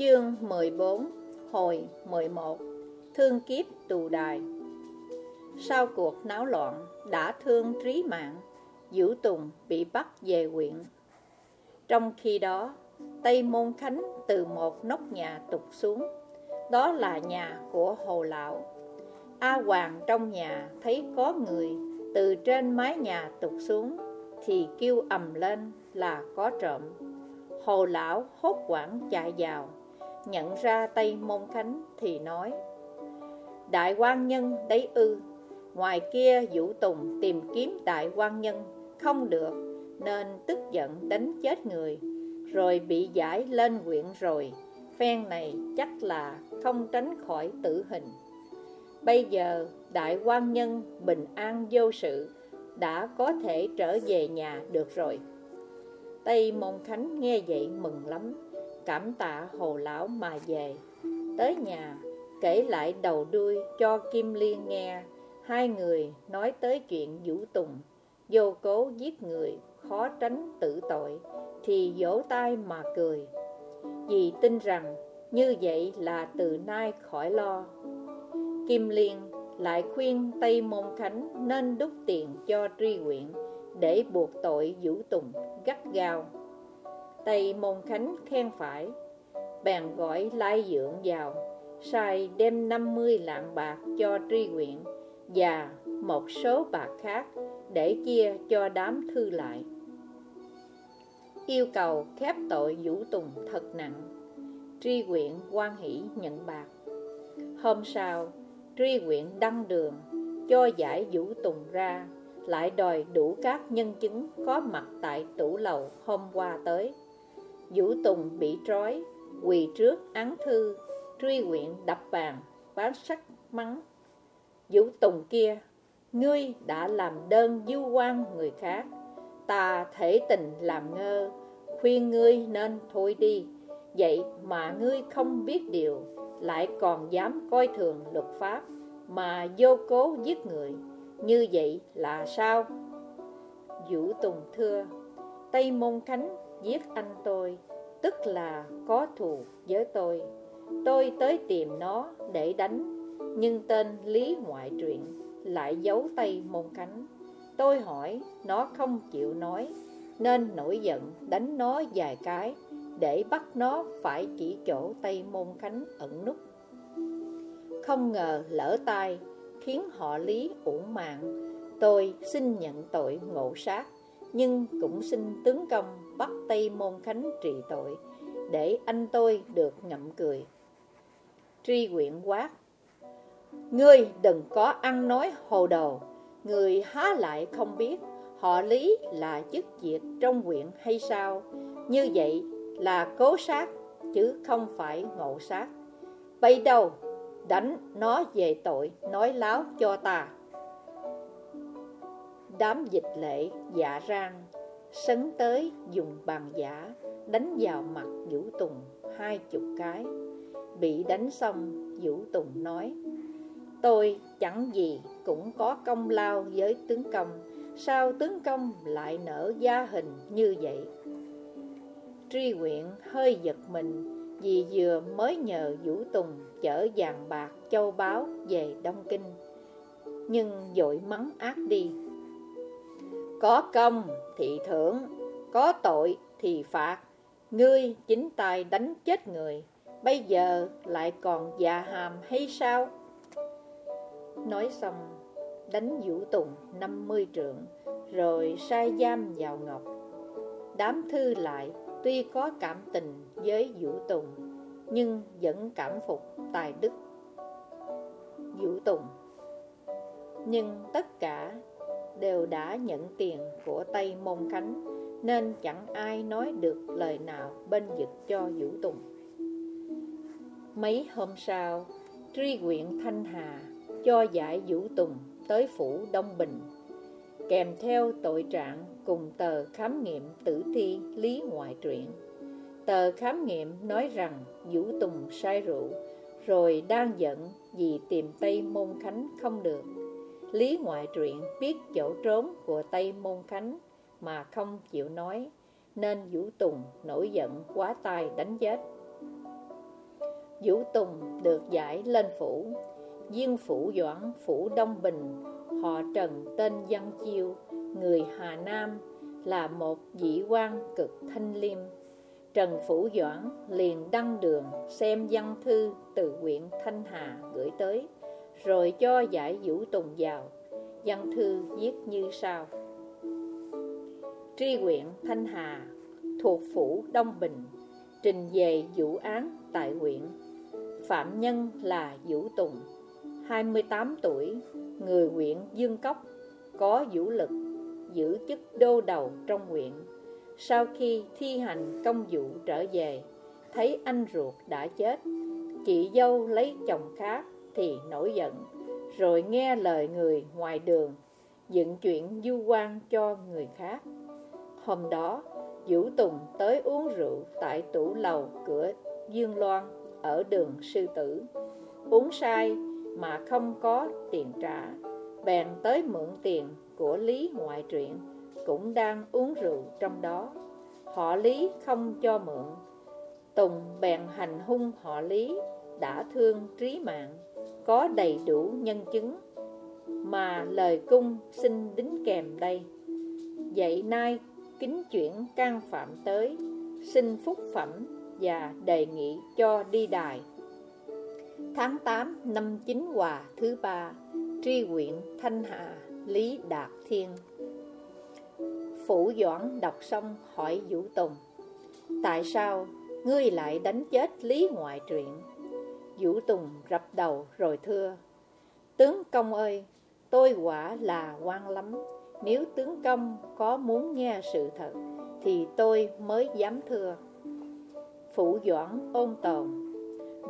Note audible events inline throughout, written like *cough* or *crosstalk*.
Chương 14 Hồi 11 Thương kiếp tù đài. Sau cuộc náo loạn, đã thương trí mạng Vũ Tùng bị bắt về huyện. Trong khi đó, Tây Môn Khánh từ một nóc nhà tụt xuống. Đó là nhà của Hồ Lão. A Hoàng trong nhà thấy có người từ trên mái nhà tụt xuống Thì kêu ầm lên là có trộm. Hồ Lão hốt quảng chạy vào. Nhận ra Tây Môn Khánh thì nói, Đại quan nhân đấy ư, Ngoài kia Vũ Tùng tìm kiếm đại quan nhân Không được, Nên tức giận đánh chết người, Rồi bị giải lên huyện rồi. Phen này chắc là không tránh khỏi tử hình. Bây giờ đại quan nhân bình an vô sự, Đã có thể trở về nhà được rồi. Tây Môn Khánh nghe vậy mừng lắm. Cảm tạ hồ lão mà về. Tới nhà, kể lại đầu đuôi cho Kim Liên nghe. Hai người nói tới chuyện Vũ Tùng. Vô cố giết người, khó tránh tử tội, Thì vỗ tay mà cười. Vì tin rằng, như vậy là từ nay khỏi lo. Kim Liên lại khuyên Tây Môn Khánh nên đúc tiền cho tri huyện Để buộc tội Vũ Tùng gắt gao. Tây Môn Khánh khen phải. Bèn gọi Lai Dượng vào, Sai đem 50 lạng bạc cho tri huyện Và một số bạc khác Để chia cho đám thư lại. Yêu cầu khép tội Vũ Tùng thật nặng. Tri huyện quan hỷ nhận bạc. Hôm sau, Tri huyện đăng đường, Cho giải Vũ Tùng ra, Lại đòi đủ các nhân chứng Có mặt tại tủ lầu hôm qua tới. Vũ Tùng bị trói, quỳ trước án thư, truy quyện đập bàn, bán sắc mắng. Vũ Tùng kia, ngươi đã làm đơn du quan người khác, ta thể tình làm ngơ, khuyên ngươi nên thôi đi. Vậy mà ngươi không biết điều, lại còn dám coi thường luật pháp, mà vô cố giết người, như vậy là sao? Vũ Tùng thưa, Tây Môn Khánh giết anh tôi, Tức là có thù với tôi. Tôi tới tìm nó để đánh, Nhưng tên Lý Ngoại Truyện lại giấu tay môn cánh. Tôi hỏi, nó không chịu nói, Nên nổi giận đánh nó vài cái, Để bắt nó phải chỉ chỗ tay môn khánh ẩn nút Không ngờ lỡ tay Khiến họ Lý uổng mạng. Tôi xin nhận tội ngộ sát nhưng cũng xin tướng công bắt Tây Môn Khánh trị tội, để anh tôi được ngậm cười. Tri quyện quát, Ngươi đừng có ăn nói hồ đồ, người há lại không biết họ lý là chức việc trong quyện hay sao, như vậy là cố sát, chứ không phải ngộ sát. Bây đâu, đánh nó về tội nói láo cho ta. Đám dịch lệ dạ rang, Sấn tới dùng bàn giả, Đánh vào mặt Vũ Tùng hai chục cái. Bị đánh xong, Vũ Tùng nói, Tôi chẳng gì cũng có công lao với tướng công, Sao tướng công lại nở gia hình như vậy? Tri huyện hơi giật mình, Vì vừa mới nhờ Vũ Tùng chở vàng bạc, châu báu về Đông Kinh. Nhưng dội mắng ác đi có công thì thưởng, có tội thì phạt. Ngươi chính tay đánh chết người, bây giờ lại còn già hàm hay sao? Nói xong, đánh Vũ Tùng 50 trượng, rồi sai giam vào ngọc. Đám thư lại tuy có cảm tình với Vũ Tùng, nhưng vẫn cảm phục tài đức Vũ Tùng. Nhưng tất cả đều đã nhận tiền của Tây Môn Khánh Nên chẳng ai nói được lời nào bên vực cho Vũ Tùng. Mấy hôm sau, tri huyện Thanh Hà cho giải Vũ Tùng tới phủ Đông Bình Kèm theo tội trạng cùng tờ khám nghiệm tử thi Lý Ngoại Truyện. Tờ khám nghiệm nói rằng Vũ Tùng say rượu Rồi đang giận vì tìm Tây Môn Khánh không được. Lý ngoại truyện biết chỗ trốn của Tây Môn Khánh mà không chịu nói, nên Vũ Tùng nổi giận quá tay đánh chết. Vũ Tùng được giải lên phủ. Diên Phủ Doãn Phủ Đông Bình Họ Trần tên Văn Chiêu Người Hà Nam Là một vị quan cực thanh liêm. Trần Phủ Doãn liền đăng đường xem văn thư từ huyện Thanh Hà gửi tới, rồi cho giải Vũ Tùng vào. Văn thư viết như sau. Tri huyện Thanh Hà thuộc Phủ Đông Bình, trình về vụ án tại huyện. Phạm nhân là Vũ Tùng, 28 tuổi, người huyện Dương Cốc, có vũ lực, giữ chức đô đầu trong huyện sau khi thi hành công vụ trở về, thấy anh ruột đã chết, chị dâu lấy chồng khác thì nổi giận, rồi nghe lời người ngoài đường, dựng chuyện du quan cho người khác. Hôm đó, Vũ Tùng tới uống rượu tại tủ lầu cửa Dương Loan ở đường Sư Tử. Uống say mà không có tiền trả, bèn tới mượn tiền của Lý ngoại truyện cũng đang uống rượu trong đó. Họ Lý không cho mượn. Tùng bèn hành hung họ Lý, đã thương trí mạng, có đầy đủ nhân chứng, mà lời cung xin đính kèm đây. Vậy nay kính chuyển can phạm tới, xin phúc phẩm và đề nghị cho đi đài. Tháng 8 năm Chính Hòa thứ ba, tri huyện Thanh Hà, Lý Đạt Thiên Phủ Doãn đọc xong hỏi Vũ Tùng Tại sao ngươi lại đánh chết Lý Ngoại Truyện? Vũ Tùng rập đầu rồi thưa Tướng công ơi, tôi quả là quan lắm. Nếu tướng công có muốn nghe sự thật Thì tôi mới dám thưa. Phủ Doãn ôn tồn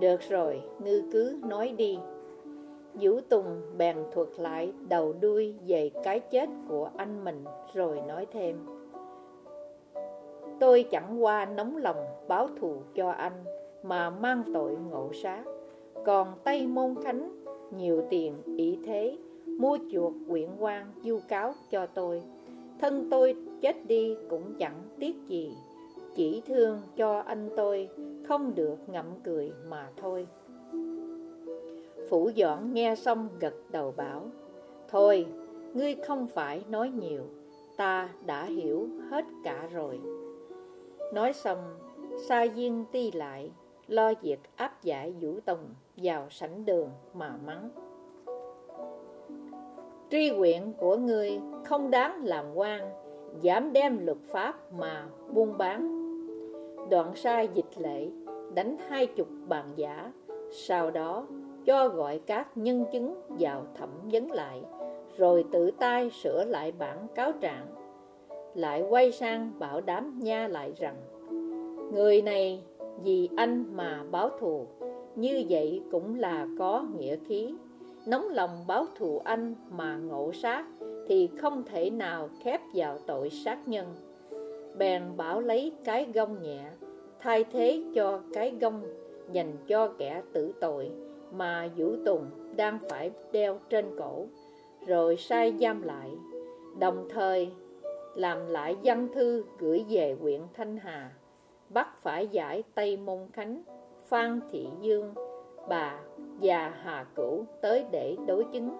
Được rồi, ngư cứ nói đi. Vũ Tùng bèn thuật lại đầu đuôi về cái chết của anh mình rồi nói thêm Tôi chẳng qua nóng lòng báo thù cho anh mà mang tội ngộ sát. Còn Tây Môn Khánh nhiều tiền ý thế Mua chuộc quyện quan du cáo cho tôi. Thân tôi chết đi cũng chẳng tiếc gì Chỉ thương cho anh tôi không được ngậm cười mà thôi. Phủ dọn nghe xong gật đầu bảo Thôi, ngươi không phải nói nhiều Ta đã hiểu hết cả rồi. Nói xong, Sa Diên ti lại Lo việc áp giải Vũ Tùng vào sảnh đường mà mắng Tri quyện của ngươi không đáng làm quan Dám đem luật pháp mà buôn bán Đoạn sai dịch lệ Đánh hai chục bàn giả Sau đó cho gọi các nhân chứng vào thẩm vấn lại, rồi tự tay sửa lại bản cáo trạng. Lại quay sang bảo đám nha lại rằng, Người này vì anh mà báo thù, như vậy cũng là có nghĩa khí. Nóng lòng báo thù anh mà ngộ sát, thì không thể nào khép vào tội sát nhân. Bèn bảo lấy cái gông nhẹ, thay thế cho cái gông dành cho kẻ tử tội, mà Vũ Tùng đang phải đeo trên cổ, rồi sai giam lại, đồng thời làm lại văn thư gửi về huyện Thanh Hà, bắt phải giải Tây Môn Khánh, Phan Thị Dương, bà và Hà Cửu tới để đối chứng.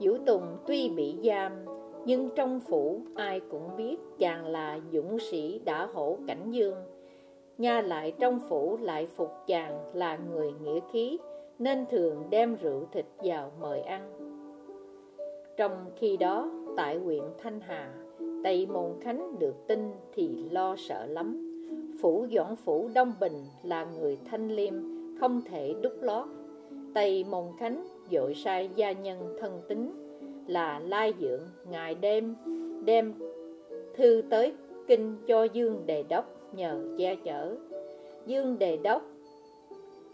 Vũ Tùng tuy bị giam, nhưng trong phủ ai cũng biết chàng là dũng sĩ đã hổ cảnh dương, Nha lại trong phủ lại phục chàng là người nghĩa khí Nên thường đem rượu thịt vào mời ăn Trong khi đó tại huyện Thanh Hà Tây Môn Khánh được tin thì lo sợ lắm. Phủ Doãn Phủ Đông Bình là người thanh liêm, Không thể đúc lót. Tây Môn Khánh dội sai gia nhân thân tính Là lai dưỡng ngày đêm, Đem thư tới kinh cho Dương Đề Đốc nhờ che chở. Dương Đề Đốc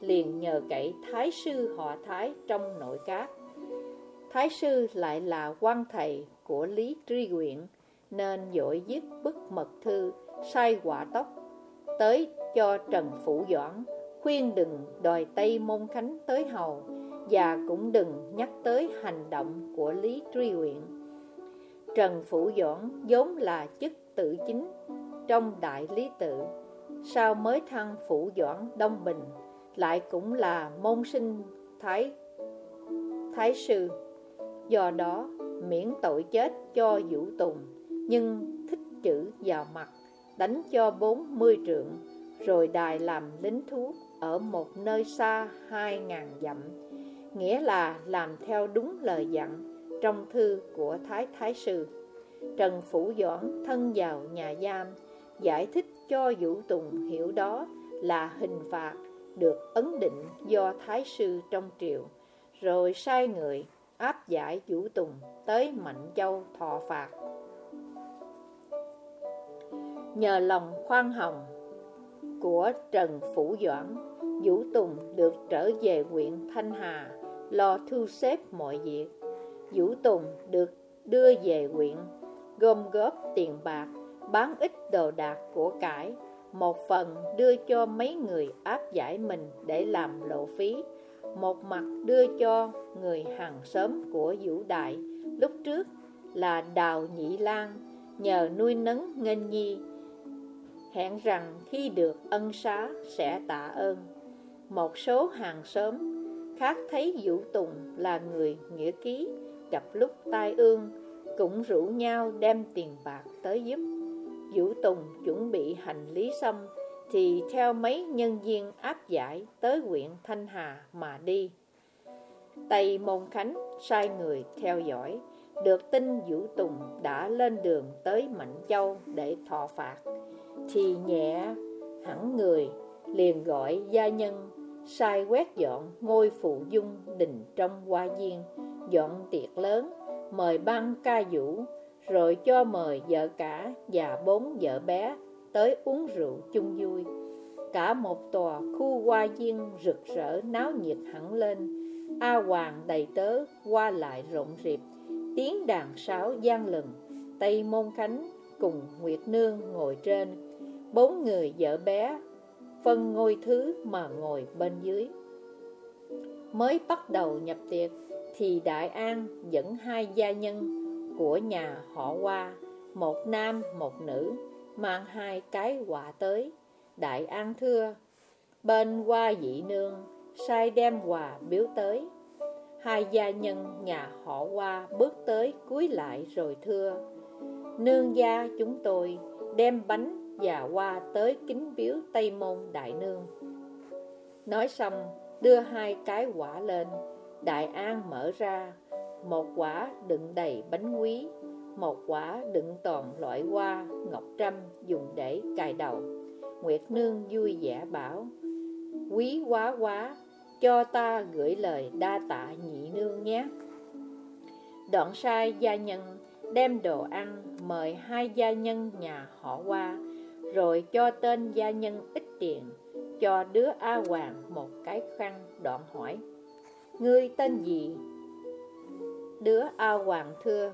liền nhờ cậy Thái sư họ Thái trong nội các. Thái sư lại là quan thầy của Lý Tri Quyện nên dội viết bức mật thư, sai quả tóc. Tới cho Trần Phủ Doãn, Khuyên đừng đòi Tây Môn Khánh tới hầu Và cũng đừng nhắc tới hành động của Lý Tri Huyện. Trần Phủ Doãn vốn là chức tự chính trong đại lý tự Sao mới thăng phủ doãn Đông Bình, Lại cũng là môn sinh Thái Thái sư. Do đó, miễn tội chết cho Vũ Tùng. Nhưng thích chữ vào mặt, Đánh cho bốn mươi trượng, Rồi đài làm lính thú Ở một nơi xa hai ngàn dặm. Nghĩa là làm theo đúng lời dặn Trong thư của Thái Thái Sư. Trần Phủ Doãn thân vào nhà giam, Giải thích cho Vũ Tùng hiểu đó là hình phạt Được ấn định do Thái Sư trong triều, Rồi sai người áp giải Vũ Tùng tới Mạnh Châu thọ phạt. Nhờ lòng khoan hồng của Trần Phủ Doãn, Vũ Tùng được trở về huyện Thanh Hà, lo thu xếp mọi việc. Vũ Tùng được đưa về huyện, gom góp tiền bạc, bán ít đồ đạc của cải, một phần đưa cho mấy người áp giải mình để làm lộ phí, một mặt đưa cho người hàng xóm của Vũ Đại. Lúc trước là Đào Nhị Lan, nhờ nuôi nấng nghênh nhi hẹn rằng khi được ân xá sẽ tạ ơn. Một số hàng xóm khác thấy Vũ Tùng là người nghĩa ký gặp lúc tai ương cũng rủ nhau đem tiền bạc tới giúp. Vũ Tùng chuẩn bị hành lý xong thì theo mấy nhân viên áp giải tới huyện Thanh Hà mà đi. Tây Môn Khánh sai người theo dõi, được tin Vũ Tùng đã lên đường tới Mạnh Châu để thọ phạt, thì nhẹ hẳn người liền gọi gia nhân sai quét dọn ngôi phụ dung đình trong hoa viên, dọn tiệc lớn, mời băng ca vũ, rồi cho mời vợ cả và bốn vợ bé tới uống rượu chung vui. Cả một tòa khu hoa viên rực rỡ náo nhiệt hẳn lên, A Hoàng đầy tớ qua lại rộn rịp, tiếng đàn sáo gian lừng, Tây Môn Khánh cùng Nguyệt Nương ngồi trên, bốn người vợ bé phân ngôi thứ mà ngồi bên dưới. Mới bắt đầu nhập tiệc thì Đại An dẫn hai gia nhân của nhà họ qua một nam một nữ, mang hai cái quà tới. Đại An thưa, bên qua dị nương, sai đem quà biếu tới. Hai gia nhân nhà họ qua bước tới cúi lại rồi thưa, nương gia chúng tôi đem bánh và qua tới kính biếu Tây Môn Đại Nương. Nói xong, đưa hai cái quả lên, Đại An mở ra, một quả đựng đầy bánh quý, một quả đựng toàn loại hoa, ngọc trâm dùng để cài đầu. Nguyệt Nương vui vẻ bảo, quý quá quá, cho ta gửi lời đa tạ nhị nương nhé. Đoạn sai gia nhân đem đồ ăn mời hai gia nhân nhà họ qua, rồi cho tên gia nhân ít tiền, cho đứa A Hoàng một cái khăn đoạn hỏi. Ngươi tên gì? Đứa A Hoàng thưa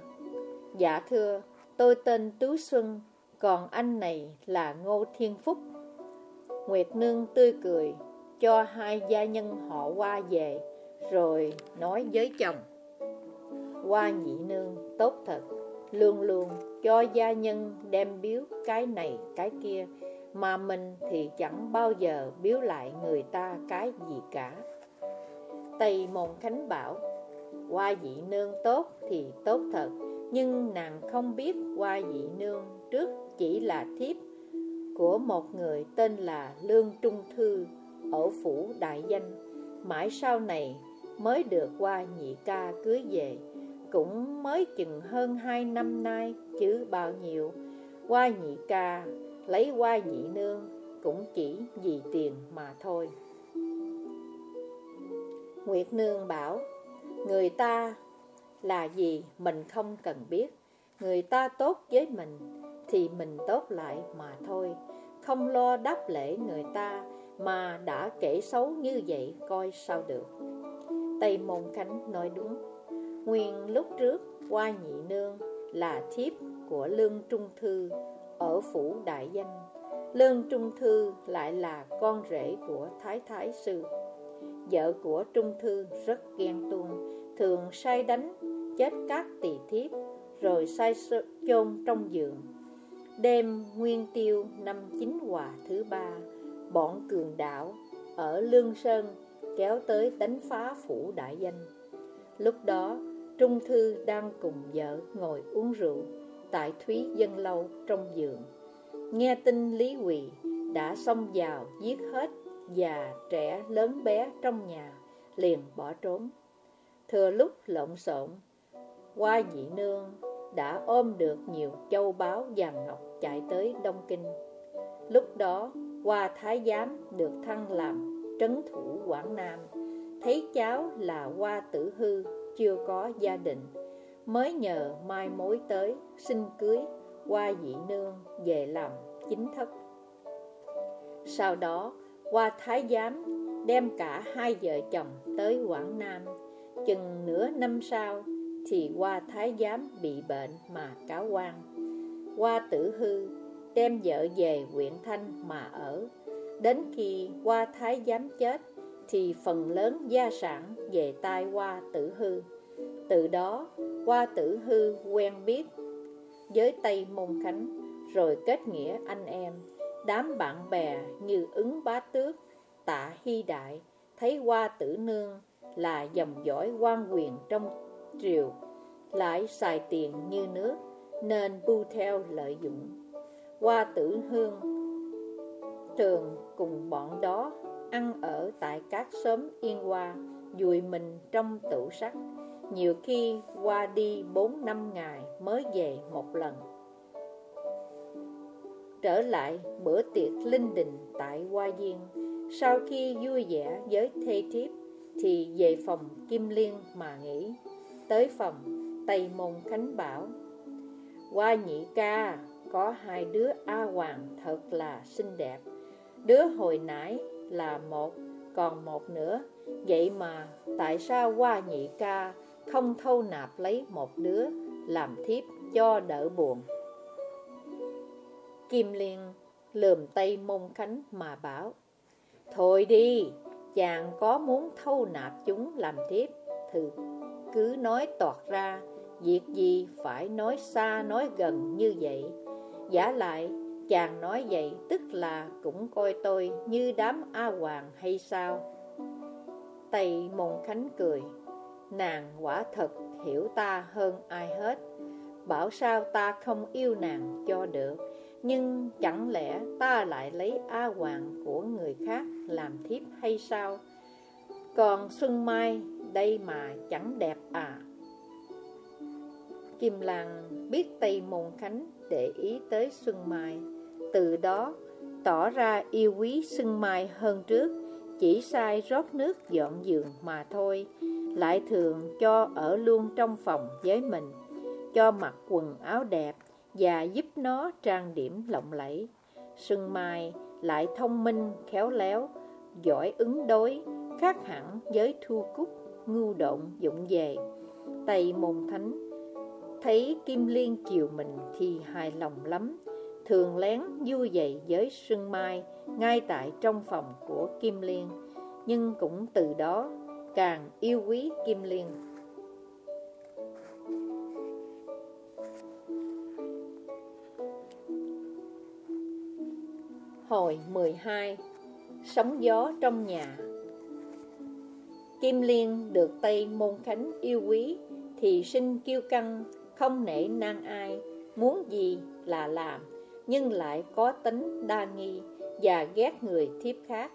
Dạ thưa Tôi tên Tú Xuân Còn anh này là Ngô Thiên Phúc Nguyệt Nương tươi cười Cho hai gia nhân họ qua về Rồi nói với chồng Qua nhị nương tốt thật Luôn luôn cho gia nhân đem biếu cái này, cái kia, Mà mình thì chẳng bao giờ biếu lại người ta cái gì cả. Tây Môn Khánh bảo qua dị nương tốt thì tốt thật, Nhưng nàng không biết qua dị nương trước chỉ là thiếp Của một người tên là Lương Trung Thư Ở phủ Đại Danh. Mãi sau này mới được qua nhị ca cưới về. Cũng mới chừng hơn hai năm nay, chứ bao nhiêu. Qua nhị ca lấy qua nhị nương cũng chỉ vì tiền mà thôi. Nguyệt Nương bảo, Người ta là gì mình không cần biết. Người ta tốt với mình thì mình tốt lại mà thôi. Không lo đáp lễ người ta mà đã kể xấu như vậy coi sao được. Tây Môn Khánh nói đúng. Nguyên lúc trước qua nhị nương là thiếp của Lương Trung Thư ở phủ Đại Danh. Lương Trung Thư lại là con rể của Thái Thái Sư. Vợ của Trung Thư rất ghen tuông, Thường sai đánh, chết các tỳ thiếp, Rồi sai chôn trong giường. Đêm nguyên tiêu năm chính hòa thứ ba, Bọn cường đạo ở Lương Sơn kéo tới đánh phá phủ đại danh. Lúc đó Trung Thư đang cùng vợ ngồi uống rượu Tại Thúy Dân Lâu trong giường. Nghe tin Lý Quỳ đã xông vào giết hết già trẻ lớn bé trong nhà, liền bỏ trốn. Thừa lúc lộn xộn qua dị nương đã ôm được nhiều châu báu vàng ngọc chạy tới đông kinh. Lúc đó qua thái giám được thăng làm trấn thủ quảng nam. Thấy cháu là qua tử hư chưa có gia đình mới nhờ mai mối tới, xin cưới, qua dị nương, về làm chính thất sau đó qua thái giám đem cả hai vợ chồng tới Quảng Nam. Chừng nửa năm sau, thì qua thái giám bị bệnh mà cáo quan. Qua tử hư đem vợ về huyện Thanh mà ở. Đến khi qua thái giám chết thì phần lớn gia sản về tai qua tử hư. Từ đó qua tử hư quen biết với Tây Môn Khánh rồi kết nghĩa anh em Đám bạn bè như ứng bá tước, tạ hy đại, thấy qua tử nương là dòng dõi quan quyền trong triều, lại xài tiền như nước, nên bu theo lợi dụng. Qua tử hương thường cùng bọn đó ăn ở tại các xóm yên hoa, dùi mình trong tủ sắt. Nhiều khi qua đi 4 năm ngày mới về một lần trở lại bữa tiệc linh đình tại Hoa duyên Sau khi vui vẻ với thê thiếp, thì về phòng Kim Liên mà nghỉ. Tới phòng Tây Môn Khánh Bảo. Hoa nhị ca, có hai đứa A Hoàng thật là xinh đẹp. Đứa hồi nãy là một, còn một nữa. Vậy mà tại sao qua nhị ca không thâu nạp lấy một đứa làm thiếp cho đỡ buồn? Kim Liên lườm tay mông khánh mà bảo Thôi đi, chàng có muốn thâu nạp chúng làm thiếp Thì cứ nói toạt ra Việc gì phải nói xa nói gần như vậy Giả lại chàng nói vậy tức là cũng coi tôi như đám A Hoàng hay sao Tây Môn Khánh cười, Nàng quả thật hiểu ta hơn ai hết Bảo sao ta không yêu nàng cho được, nhưng chẳng lẽ ta lại lấy A Hoàng của người khác làm thiếp hay sao? Còn Xuân Mai đây mà chẳng đẹp à? Kim Lan biết Tây Môn Khánh để ý tới Xuân Mai từ đó tỏ ra yêu quý sưng Mai hơn trước Chỉ sai rót nước dọn giường mà thôi Lại thường cho ở luôn trong phòng với mình Cho mặc quần áo đẹp và giúp nó trang điểm lộng lẫy. sưng Mai lại thông minh, khéo léo, giỏi ứng đối, khác hẳn với Thu Cúc, ngu động dụng về. Tây Môn Thánh thấy Kim Liên chiều mình thì hài lòng lắm, thường lén vui dậy với Xuân Mai ngay tại trong phòng của Kim Liên, nhưng cũng từ đó càng yêu quý Kim Liên. Hồi 12 Sóng gió trong nhà Kim Liên được Tây Môn Khánh yêu quý Thì sinh kiêu căng, không nể nang ai Muốn gì là làm nhưng lại có tính đa nghi Và ghét người thiếp khác,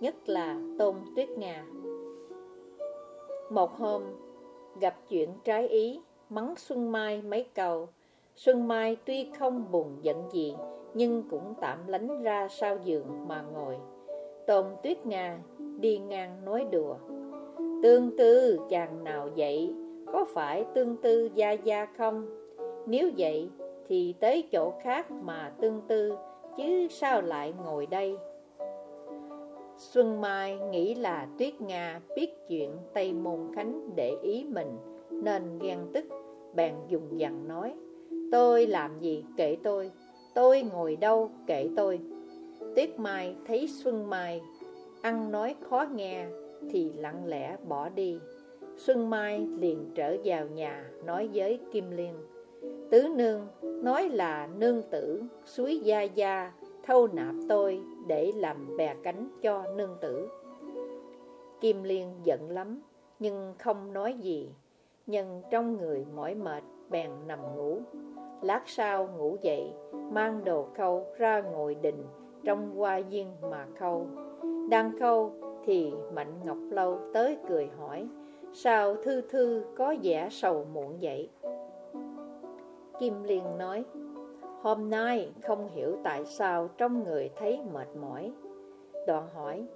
Nhất là Tôn Tuyết Nga Một hôm, Gặp chuyện trái ý, Mắng Xuân Mai mấy câu Xuân Mai tuy không buồn giận gì, nhưng cũng tạm lánh ra sau giường mà ngồi. Tôn Tuyết Nga đi ngang nói đùa. Tương tư chàng nào vậy? Có phải tương tư gia gia không? Nếu vậy thì tới chỗ khác mà tương tư, chứ sao lại ngồi đây? Xuân Mai nghĩ là Tuyết Nga biết chuyện Tây Môn Khánh để ý mình nên ghen tức, bèn dùng dằn nói Tôi làm gì kệ tôi, Tôi ngồi đâu kệ tôi? Tuyết Mai thấy Xuân Mai Ăn nói khó nghe Thì lặng lẽ bỏ đi. Xuân Mai liền trở vào nhà Nói với Kim Liên Tứ nương nói là nương tử suối gia gia thâu nạp tôi để làm bè cánh cho nương tử. Kim Liên giận lắm, nhưng không nói gì, nhưng trong người mỏi mệt bèn nằm ngủ. Lát sau ngủ dậy, mang đồ khâu ra ngồi đình trong hoa viên mà khâu. Đang khâu thì Mạnh Ngọc Lâu tới cười hỏi, sao Thư Thư có vẻ sầu muộn vậy? Kim Liên nói, hôm nay không hiểu tại sao trong người thấy mệt mỏi. Đoạn hỏi,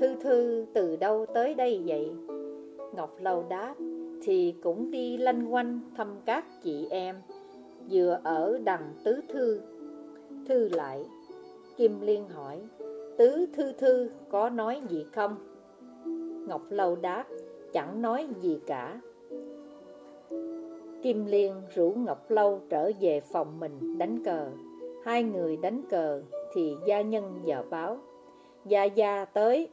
Thư Thư từ đâu tới đây vậy? Ngọc Lâu đáp, thì cũng đi lanh quanh thăm các chị em, vừa ở đằng tứ thư. Thư lại, Kim Liên hỏi, tứ thư thư có nói gì không? Ngọc Lâu đáp, chẳng nói gì cả. Kim Liên rủ Ngọc Lâu trở về phòng mình đánh cờ. Hai người đánh cờ thì gia nhân giờ báo. Gia Gia tới.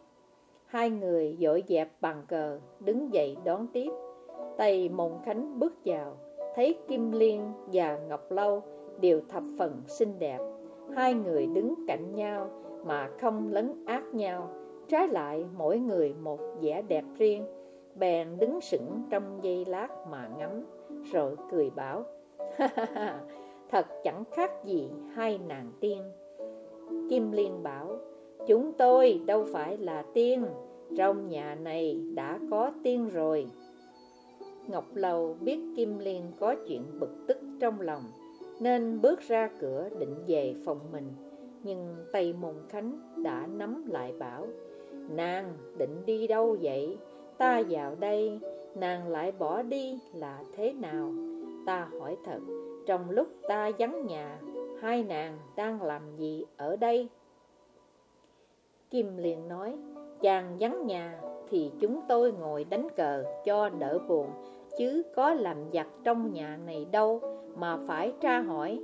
Hai người dội dẹp bàn cờ, đứng dậy đón tiếp. Tây Mộng Khánh bước vào, thấy Kim Liên và Ngọc Lâu đều thập phần xinh đẹp. Hai người đứng cạnh nhau mà không lấn ác nhau. Trái lại mỗi người một vẻ đẹp riêng, bèn đứng sững trong giây lát mà ngắm rồi cười bảo Thật chẳng khác gì hai nàng tiên. Kim Liên bảo, Chúng tôi đâu phải là tiên, Trong nhà này đã có tiên rồi. Ngọc Lầu biết Kim Liên có chuyện bực tức trong lòng, Nên bước ra cửa định về phòng mình. Nhưng Tây Môn Khánh đã nắm lại bảo, Nàng định đi đâu vậy? Ta vào đây nàng lại bỏ đi là thế nào? Ta hỏi thật, trong lúc ta vắng nhà, hai nàng đang làm gì ở đây? Kim liền nói, chàng vắng nhà thì chúng tôi ngồi đánh cờ cho đỡ buồn, chứ có làm giặt trong nhà này đâu mà phải tra hỏi,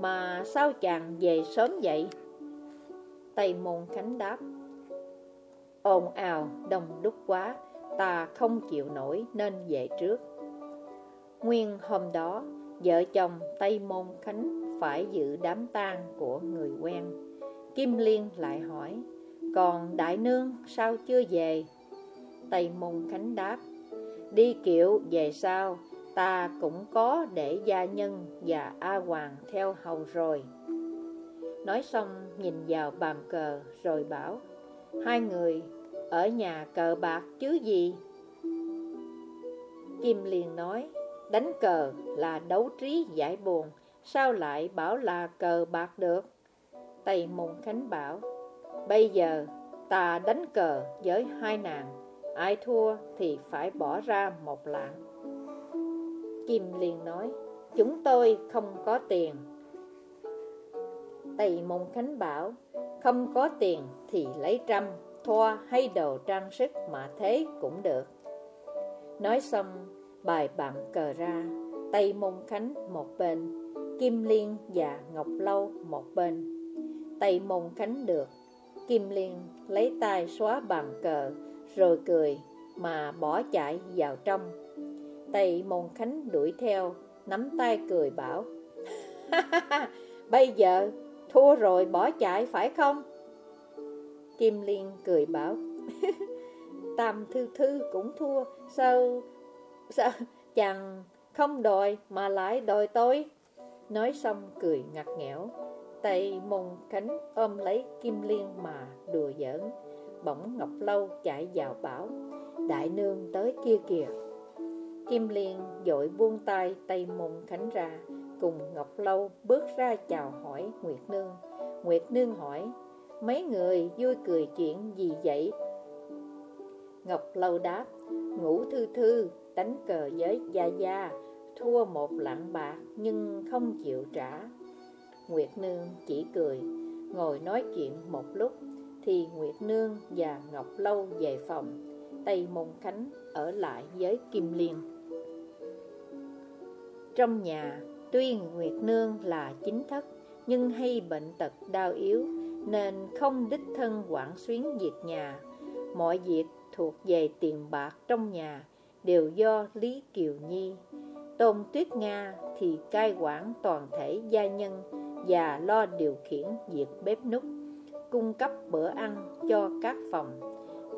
mà sao chàng về sớm vậy? Tây Môn Khánh đáp, ồn ào đông đúc quá, ta không chịu nổi nên về trước. Nguyên hôm đó, vợ chồng Tây Môn Khánh phải dự đám tang của người quen. Kim Liên lại hỏi, còn Đại Nương sao chưa về? Tây Môn Khánh đáp, đi kiệu về sao, ta cũng có để gia nhân và A Hoàng theo hầu rồi. Nói xong nhìn vào bàn cờ rồi bảo, hai người ở nhà cờ bạc chứ gì? Kim liền nói, Đánh cờ là đấu trí giải buồn Sao lại bảo là cờ bạc được? Tây Môn Khánh bảo, Bây giờ ta đánh cờ với hai nàng, Ai thua thì phải bỏ ra một lạng. Kim liền nói, Chúng tôi không có tiền. Tây Môn Khánh bảo, Không có tiền thì lấy trăm thoa hay đồ trang sức mà thế cũng được. Nói xong, bài bạn cờ ra, Tây Môn Khánh một bên, Kim Liên và Ngọc Lâu một bên. Tây Môn Khánh được, Kim Liên lấy tay xóa bàn cờ, rồi cười mà bỏ chạy vào trong. Tây Môn Khánh đuổi theo, nắm tay cười bảo, *laughs* Bây giờ thua rồi bỏ chạy phải không? Kim Liên cười bảo *laughs* Tam Thư Thư cũng thua, Sao Sao, chàng không đòi Mà lại đòi tôi? Nói xong cười ngặt nghẽo, Tay mông cánh ôm lấy Kim Liên mà đùa giỡn. Bỗng Ngọc Lâu chạy vào bảo, Đại nương tới kia kìa. Kim Liên dội buông tay tay môn khánh ra, Cùng Ngọc Lâu bước ra chào hỏi Nguyệt Nương. Nguyệt Nương hỏi Mấy người vui cười chuyện gì vậy? Ngọc Lâu đáp Ngủ thư thư Đánh cờ với Gia Gia, Thua một lạng bạc Nhưng không chịu trả Nguyệt Nương chỉ cười, Ngồi nói chuyện một lúc Thì Nguyệt Nương và Ngọc Lâu về phòng, Tây Môn Khánh ở lại với Kim Liên Trong nhà, Tuy Nguyệt Nương là chính thất Nhưng hay bệnh tật đau yếu nên không đích thân quản xuyến việc nhà. Mọi việc thuộc về tiền bạc trong nhà đều do Lý Kiều Nhi. Tôn Tuyết Nga thì cai quản toàn thể gia nhân và lo điều khiển việc bếp nút, cung cấp bữa ăn cho các phòng.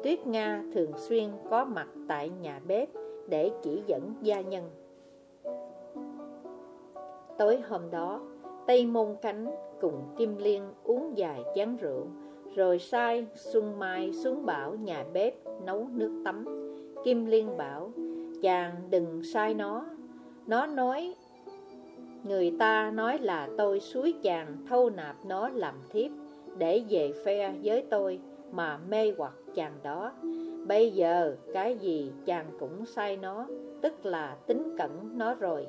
Tuyết Nga thường xuyên có mặt tại nhà bếp để chỉ dẫn gia nhân. Tối hôm đó, Tây Môn Cánh cùng Kim Liên uống vài chén rượu, rồi sai Xuân Mai xuống bảo nhà bếp nấu nước tắm. Kim Liên bảo, chàng đừng sai nó. Nó nói, người ta nói là tôi suối chàng thâu nạp nó làm thiếp để về phe với tôi mà mê hoặc chàng đó. Bây giờ cái gì chàng cũng sai nó, tức là tính cẩn nó rồi.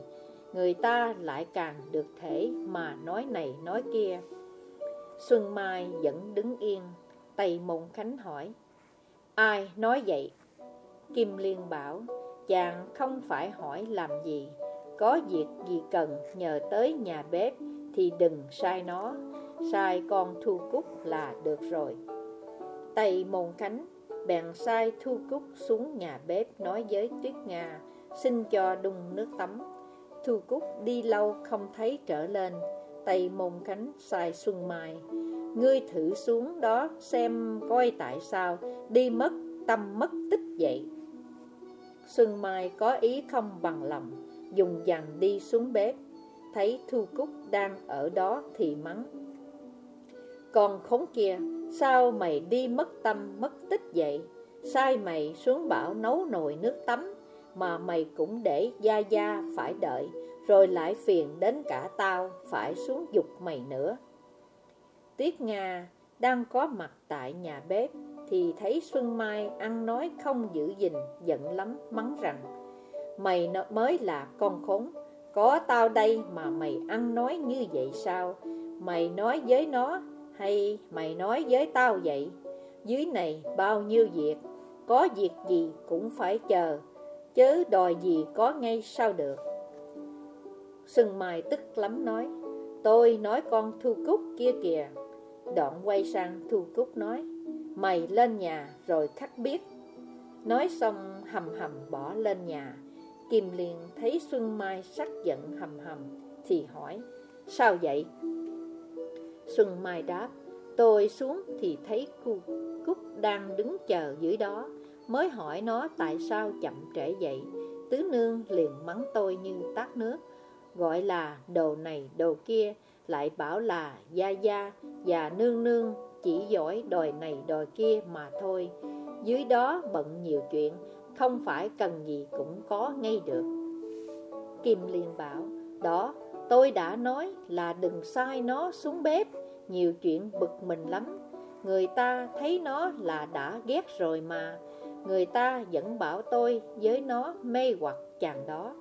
Người ta lại càng được thể mà nói này nói kia. Xuân Mai vẫn đứng yên, Tây Mộng Khánh hỏi, ai nói vậy? Kim Liên bảo, chàng không phải hỏi làm gì, có việc gì cần nhờ tới nhà bếp thì đừng sai nó, sai con Thu Cúc là được rồi. Tây Môn Khánh bèn sai Thu Cúc xuống nhà bếp nói với Tuyết Nga, xin cho đun nước tắm. Thu Cúc đi lâu không thấy trở lên, Tây mông cánh sai Xuân Mai. Ngươi thử xuống đó xem coi tại sao đi mất tâm mất tích vậy. Xuân Mai có ý không bằng lòng, dùng dằn đi xuống bếp, thấy Thu Cúc đang ở đó thì mắng. Còn khốn kia, sao mày đi mất tâm mất tích vậy? Sai mày xuống bảo nấu nồi nước tắm, mà mày cũng để Gia Gia phải đợi, rồi lại phiền đến cả tao phải xuống dục mày nữa. Tiết Nga đang có mặt tại nhà bếp, thì thấy Xuân Mai ăn nói không giữ gìn, giận lắm, mắng rằng Mày mới là con khốn, có tao đây mà mày ăn nói như vậy sao? Mày nói với nó hay mày nói với tao vậy? Dưới này bao nhiêu việc, có việc gì cũng phải chờ, chớ đòi gì có ngay sao được. Xuân Mai tức lắm nói, tôi nói con Thu Cúc kia kìa. Đoạn quay sang Thu Cúc nói, Mày lên nhà rồi khắc biết Nói xong hầm hầm bỏ lên nhà Kim Liên thấy Xuân Mai sắc giận hầm hầm Thì hỏi Sao vậy? Xuân Mai đáp Tôi xuống thì thấy cu Cúc đang đứng chờ dưới đó Mới hỏi nó tại sao chậm trễ vậy. Tứ nương liền mắng tôi như tát nước. Gọi là đồ này, đồ kia, Lại bảo là gia gia và nương nương chỉ giỏi đòi này đòi kia mà thôi. Dưới đó bận nhiều chuyện, Không phải cần gì cũng có ngay được. Kim Liên bảo, Đó, tôi đã nói là đừng sai nó xuống bếp, Nhiều chuyện bực mình lắm. Người ta thấy nó là đã ghét rồi mà. Người ta vẫn bảo tôi với nó mê hoặc chàng đó.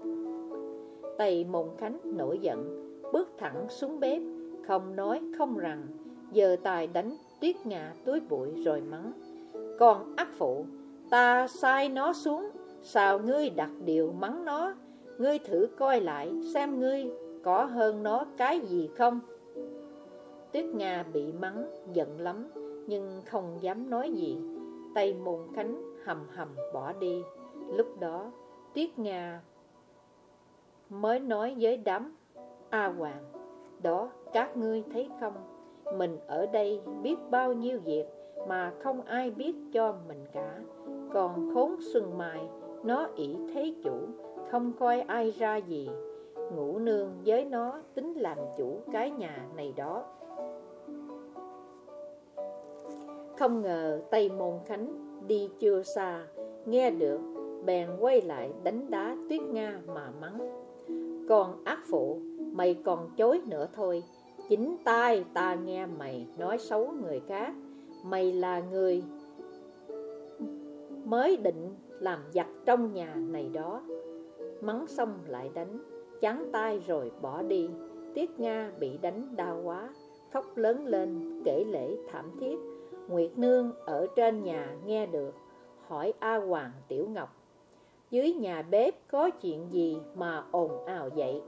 Tây Môn Khánh nổi giận, Bước thẳng xuống bếp, Không nói không rằng Giờ tài đánh tuyết ngà túi bụi rồi mắng. Còn ác phụ, Ta sai nó xuống, Sao ngươi đặt điều mắng nó? Ngươi thử coi lại Xem ngươi có hơn nó cái gì không? Tuyết Nga bị mắng, giận lắm, Nhưng không dám nói gì. Tay môn cánh hầm hầm bỏ đi. Lúc đó Tuyết Nga mới nói với đám A Hoàng Đó các ngươi thấy không? Mình ở đây biết bao nhiêu việc mà không ai biết cho mình cả. Còn khốn xuân mai, nó ỷ thế chủ, không coi ai ra gì. Ngũ nương với nó tính làm chủ cái nhà này đó. Không ngờ Tây Môn Khánh đi chưa xa Nghe được bèn quay lại đánh đá tuyết Nga mà mắng. Còn ác phụ, mày còn chối nữa thôi. Chính tai ta nghe mày nói xấu người khác. Mày là người mới định làm giặc trong nhà này đó. Mắng xong lại đánh Chán tay rồi bỏ đi. Tiết Nga bị đánh đau quá Khóc lớn lên kể lễ thảm thiết. Nguyệt Nương ở trên nhà nghe được, Hỏi A Hoàng Tiểu Ngọc, Dưới nhà bếp có chuyện gì mà ồn ào vậy?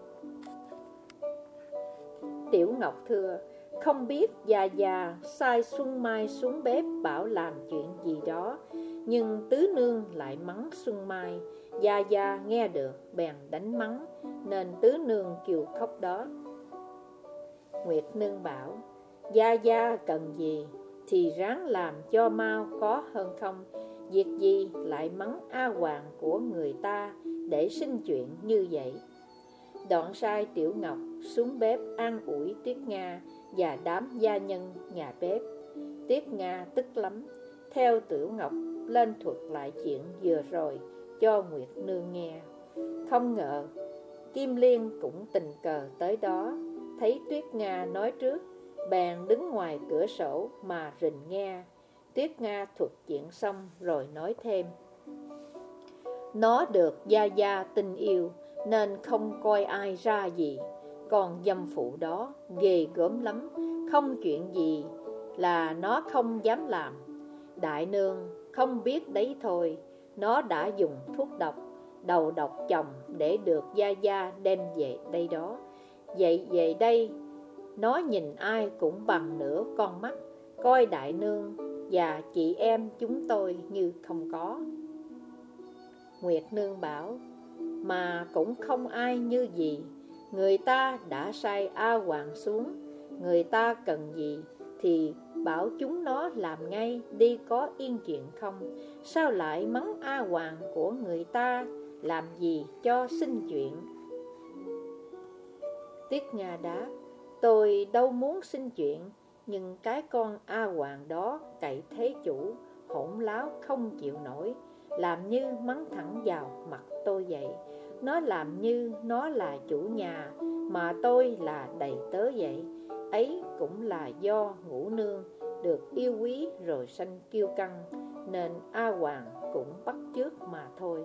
Tiểu Ngọc thưa, Không biết già già sai Xuân Mai xuống bếp bảo làm chuyện gì đó, Nhưng tứ nương lại mắng Xuân Mai. Gia Gia nghe được, bèn đánh mắng, Nên tứ nương kêu khóc đó. Nguyệt nương bảo Gia Gia cần gì thì ráng làm cho mau có hơn không. Việc gì lại mắng A Hoàng của người ta Để sinh chuyện như vậy? Đoạn sai Tiểu Ngọc xuống bếp an ủi Tuyết Nga Và đám gia nhân nhà bếp. Tuyết Nga tức lắm, Theo Tiểu Ngọc lên thuật lại chuyện vừa rồi cho Nguyệt Nương nghe. Không ngờ, Kim Liên cũng tình cờ tới đó, Thấy Tuyết Nga nói trước Bèn đứng ngoài cửa sổ mà rình nghe. Tuyết Nga thuật chuyện xong rồi nói thêm. Nó được Gia Gia tình yêu, Nên không coi ai ra gì. Còn dâm phụ đó, ghê gớm lắm. Không chuyện gì là nó không dám làm. Đại nương, không biết đấy thôi. Nó đã dùng thuốc độc, Đầu độc chồng để được Gia Gia đem về đây đó. Vậy về đây nó nhìn ai cũng bằng nửa con mắt, Coi đại nương và chị em chúng tôi như không có. Nguyệt nương bảo, Mà cũng không ai như gì. Người ta đã sai A Hoàng xuống. Người ta cần gì Thì bảo chúng nó làm ngay, Đi có yên chuyện không? Sao lại mắng A Hoàng của người ta? Làm gì cho sinh chuyện? Tiết Nga đáp Tôi đâu muốn xin chuyện, Nhưng cái con A Hoàng đó cậy thế chủ, Hỗn láo không chịu nổi. Làm như mắng thẳng vào mặt tôi vậy. Nó làm như nó là chủ nhà, Mà tôi là đầy tớ vậy. Ấy cũng là do ngũ nương Được yêu quý rồi sanh kiêu căng, Nên A Hoàng cũng bắt trước mà thôi.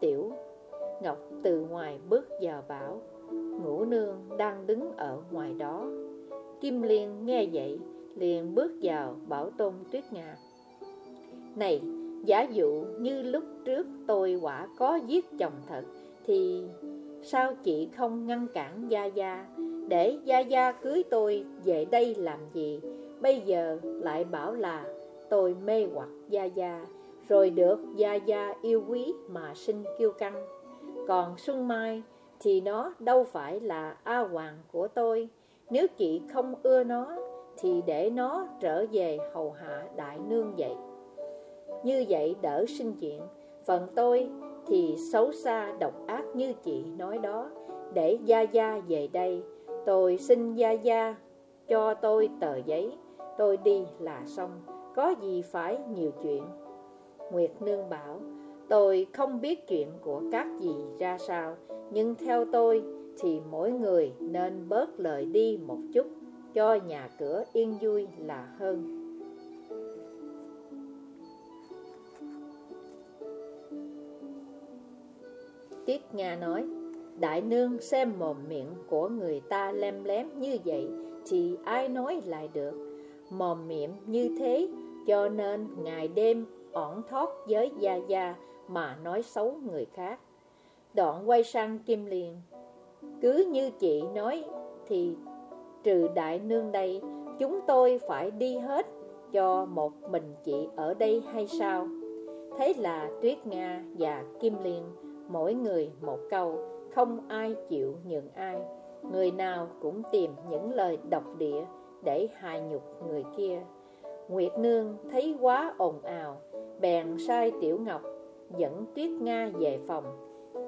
Tiểu Ngọc từ ngoài bước vào bảo Ngũ nương đang đứng ở ngoài đó. Kim Liên nghe vậy liền bước vào bảo tôn tuyết ngà Này, giả dụ như lúc trước tôi quả có giết chồng thật Thì sao chị không ngăn cản Gia Gia? Để Gia Gia cưới tôi về đây làm gì? Bây giờ lại bảo là tôi mê hoặc Gia Gia Rồi được Gia Gia yêu quý mà sinh kiêu căng. Còn Xuân Mai thì nó đâu phải là A Hoàng của tôi. Nếu chị không ưa nó, Thì để nó trở về hầu hạ đại nương vậy. Như vậy đỡ sinh chuyện. Phần tôi thì xấu xa, độc ác như chị nói đó. Để Gia Gia về đây, Tôi xin Gia Gia cho tôi tờ giấy. Tôi đi là xong. Có gì phải nhiều chuyện? Nguyệt Nương bảo Tôi không biết chuyện của các gì ra sao, Nhưng theo tôi thì mỗi người nên bớt lời đi một chút, Cho nhà cửa yên vui là hơn. Tiết Nga nói, Đại nương xem mồm miệng của người ta lem lém như vậy Thì ai nói lại được? Mồm miệng như thế, Cho nên ngày đêm ổn thoát với Gia Gia mà nói xấu người khác. Đoạn quay sang Kim Liên. Cứ như chị nói thì trừ đại nương đây, chúng tôi phải đi hết cho một mình chị ở đây hay sao? Thế là Tuyết Nga và Kim Liên mỗi người một câu, không ai chịu nhường ai. Người nào cũng tìm những lời độc địa để hài nhục người kia. Nguyệt Nương thấy quá ồn ào, bèn sai Tiểu Ngọc dẫn Tuyết Nga về phòng.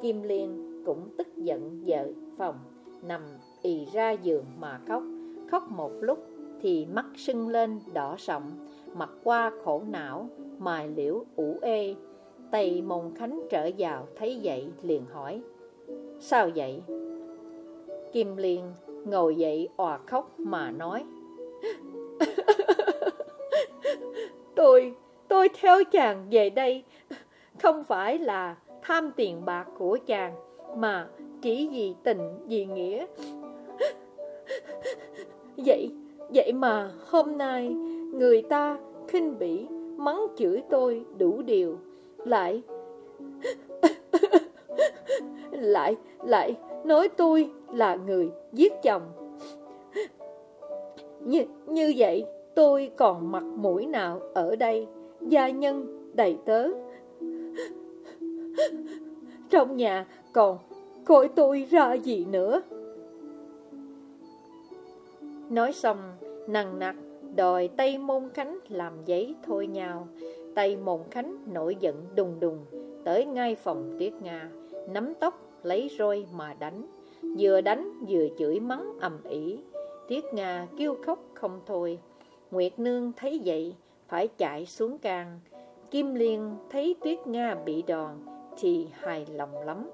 Kim Liên cũng tức giận vợ phòng, nằm ì ra giường mà khóc. Khóc một lúc thì mắt sưng lên đỏ sọng, mặt qua khổ não, mài liễu ủ ê. Tây Môn Khánh trở vào thấy vậy liền hỏi, sao vậy? Kim Liên ngồi dậy òa khóc mà nói, *laughs* Tôi, tôi theo chàng về đây không phải là tham tiền bạc của chàng Mà chỉ vì tình vì nghĩa. *laughs* Vậy, vậy mà hôm nay Người ta khinh bỉ Mắng chửi tôi đủ điều. Lại *laughs* Lại, lại nói tôi là người giết chồng. Như, như vậy tôi còn mặt mũi nào ở đây? Gia nhân, đầy tớ. Trong nhà còn khỏi tôi ra gì nữa. Nói xong, nằng nặc đòi Tây Môn Khánh làm giấy thôi nhau. Tây Môn Khánh nổi giận đùng đùng, tới ngay phòng Tuyết Nga, nắm tóc lấy roi mà đánh. Vừa đánh vừa chửi mắng ầm ĩ. Tuyết Nga kêu khóc không thôi. Nguyệt Nương thấy vậy, phải chạy xuống can. Kim Liên thấy Tuyết Nga bị đòn, thì hài lòng lắm.